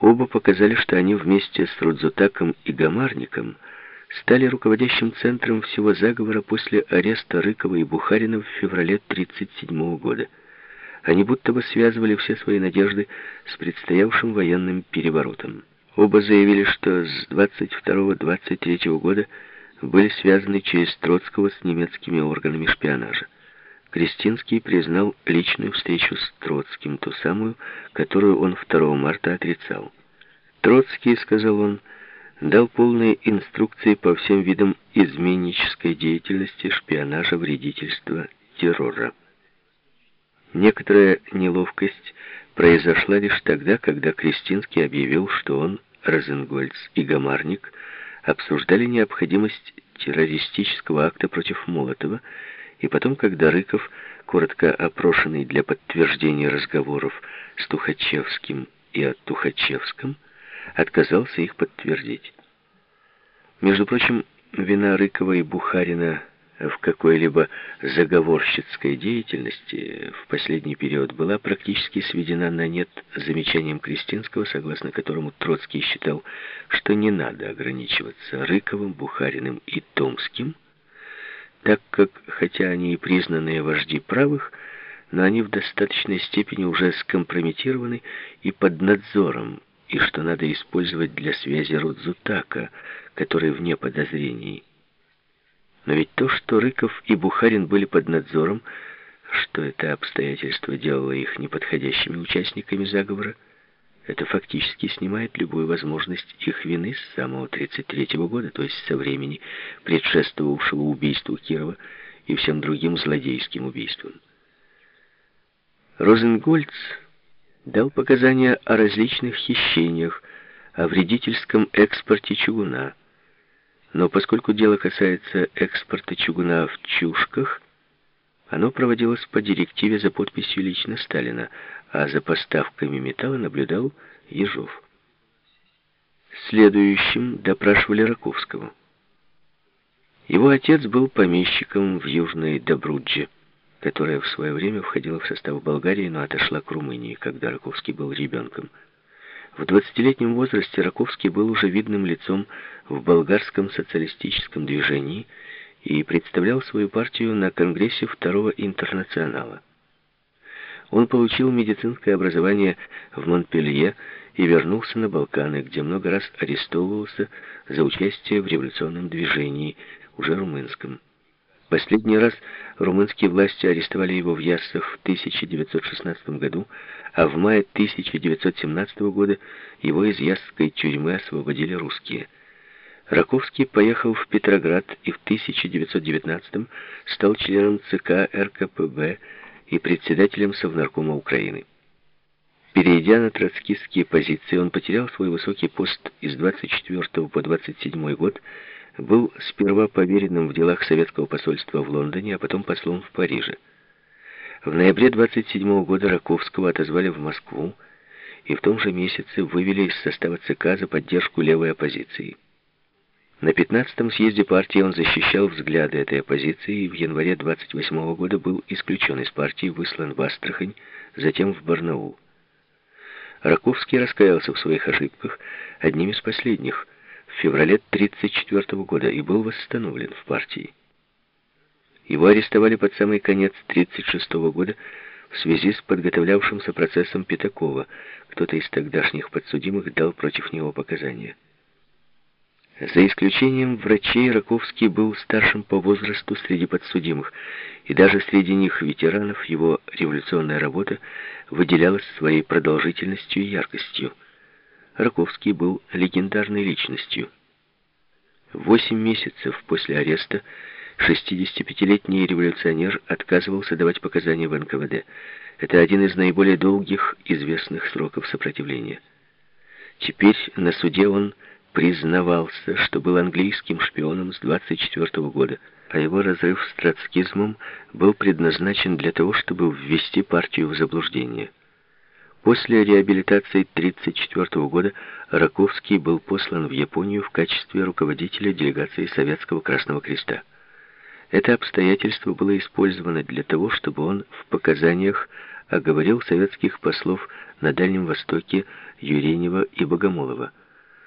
Оба показали, что они вместе с Рудзутаком и Гамарником стали руководящим центром всего заговора после ареста Рыкова и Бухарина в феврале 1937 года. Они будто бы связывали все свои надежды с предстоявшим военным переворотом. Оба заявили, что с 22-23 года были связаны через Троцкого с немецкими органами шпионажа. Крестинский признал личную встречу с Троцким, ту самую, которую он 2 марта отрицал. Троцкий, сказал он, дал полные инструкции по всем видам изменнической деятельности, шпионажа, вредительства, террора. Некоторая неловкость произошла лишь тогда, когда Крестинский объявил, что он, Розенгольц и Гамарник обсуждали необходимость террористического акта против Молотова, и потом, когда Рыков, коротко опрошенный для подтверждения разговоров с Тухачевским и от Тухачевском, отказался их подтвердить. Между прочим, вина Рыкова и Бухарина в какой-либо заговорщицкой деятельности в последний период была практически сведена на нет замечанием Кристинского, согласно которому Троцкий считал, что не надо ограничиваться Рыковым, Бухариным и Томским, так как, хотя они и признанные вожди правых, но они в достаточной степени уже скомпрометированы и под надзором, и что надо использовать для связи Рудзутака, который вне подозрений. Но ведь то, что Рыков и Бухарин были под надзором, что это обстоятельство делало их неподходящими участниками заговора, это фактически снимает любую возможность их вины с самого 1933 года, то есть со времени предшествовавшего убийству Кирова и всем другим злодейским убийствам. Розенгольц дал показания о различных хищениях, о вредительском экспорте чугуна. Но поскольку дело касается экспорта чугуна в Чушках, оно проводилось по директиве за подписью лично Сталина, а за поставками металла наблюдал Ежов. Следующим допрашивали Раковского. Его отец был помещиком в Южной Добрудже, которая в свое время входила в состав Болгарии, но отошла к Румынии, когда Раковский был ребенком. В 20-летнем возрасте Раковский был уже видным лицом в болгарском социалистическом движении и представлял свою партию на Конгрессе Второго Интернационала. Он получил медицинское образование в Монпелье и вернулся на Балканы, где много раз арестовывался за участие в революционном движении, уже румынском. Последний раз румынские власти арестовали его в Яссах в 1916 году, а в мае 1917 года его из Ясской тюрьмы освободили русские. Раковский поехал в Петроград и в 1919 стал членом ЦК РКПБ и председателем Совнаркома Украины. Перейдя на троцкистские позиции, он потерял свой высокий пост из 24 по 27 год, был сперва поверенным в делах советского посольства в Лондоне, а потом послом в Париже. В ноябре 27 года Раковского отозвали в Москву и в том же месяце вывели из состава ЦК за поддержку левой оппозиции. На 15-м съезде партии он защищал взгляды этой оппозиции и в январе 28 года был исключен из партии, выслан в Астрахань, затем в Барнаул. Раковский раскаялся в своих ошибках, одним из последних, в феврале 1934 года и был восстановлен в партии. Его арестовали под самый конец 1936 года в связи с подготовлявшимся процессом Пятакова. Кто-то из тогдашних подсудимых дал против него показания. За исключением врачей, Раковский был старшим по возрасту среди подсудимых, и даже среди них, ветеранов, его революционная работа выделялась своей продолжительностью и яркостью. Раковский был легендарной личностью. Восемь месяцев после ареста 65-летний революционер отказывался давать показания в НКВД. Это один из наиболее долгих известных сроков сопротивления. Теперь на суде он признавался, что был английским шпионом с 24 -го года, а его разрыв с троцкизмом был предназначен для того, чтобы ввести партию в заблуждение. После реабилитации 1934 года Раковский был послан в Японию в качестве руководителя делегации Советского Красного Креста. Это обстоятельство было использовано для того, чтобы он в показаниях оговорил советских послов на Дальнем Востоке Юренева и Богомолова –